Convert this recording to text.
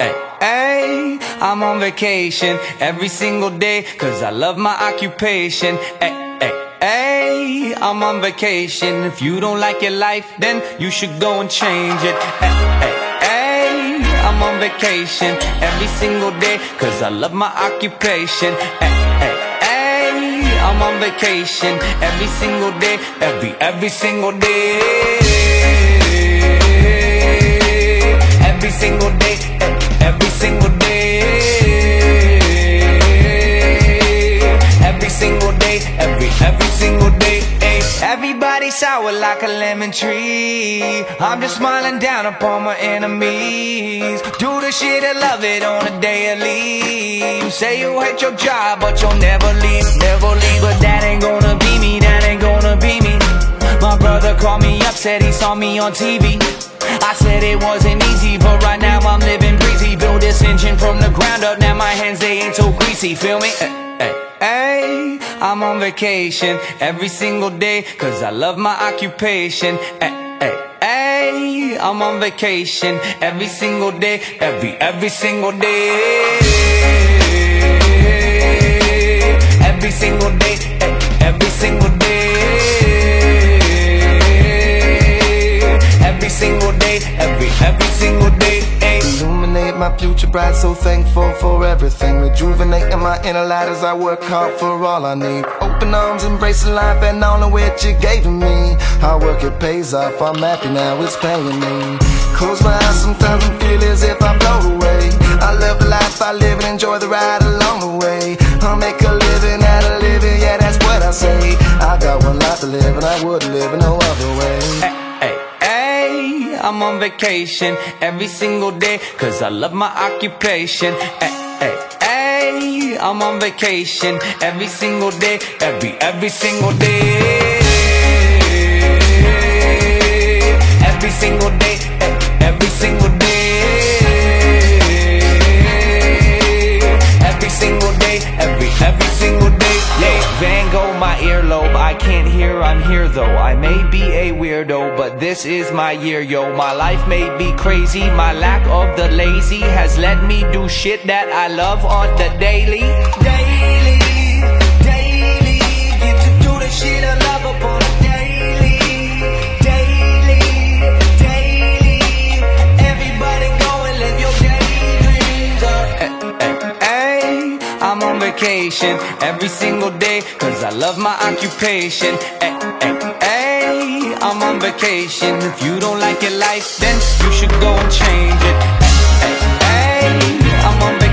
Hey, I'm on vacation every single day, cause I love my occupation. Hey, hey, hey, I'm on vacation. If you don't like your life, then you should go and change it. Hey, hey, hey, I'm on vacation every single day, cause I love my occupation. Hey, hey, hey, I'm on vacation every single day, every, every single day. Every single day, every single day. Every single day, every, every single day. ay. Everybody sour like a lemon tree. I'm just smiling down upon my enemies. Do the shit and love it on a daily. You say you hate your job, but you'll never leave, never leave. But that ain't gonna be me, that ain't gonna be me. My brother called me up, said he saw me on TV. I said it wasn't easy, but right now I'm living breezy. Build this engine from the ground up, now my hands they ain't so greasy. Feel me? Hey, hey, hey, I'm on vacation every single day, cause I love my occupation. Hey, hey, hey, I'm on vacation every single day, every, every single day. Every single day, eh, every single day. My future bright, so thankful for everything. Rejuvenating my inner light as I work hard for all I need. Open arms, embracing life and all of which you gave me. Hard work, it pays off. I'm happy now, it's paying me. Close my eyes, sometimes I feel as if I blow away. I love the life I live and enjoy the ride along the way. I'll make a living out of living, yeah, that's what I say. I got one life to live and I wouldn't live in no I'm on vacation every single day, cause I love my occupation. Hey, hey, hey, I'm on vacation every single day, every, every single day. I can't hear, I'm here though. I may be a weirdo, but this is my year, yo. My life may be crazy. My lack of the lazy has let me do shit that I love on the daily. Daily, daily. On vacation every single day, cause I love my occupation. Hey, hey, hey, I'm on vacation. If you don't like your life, then you should go and change it. Hey, I'm on vacation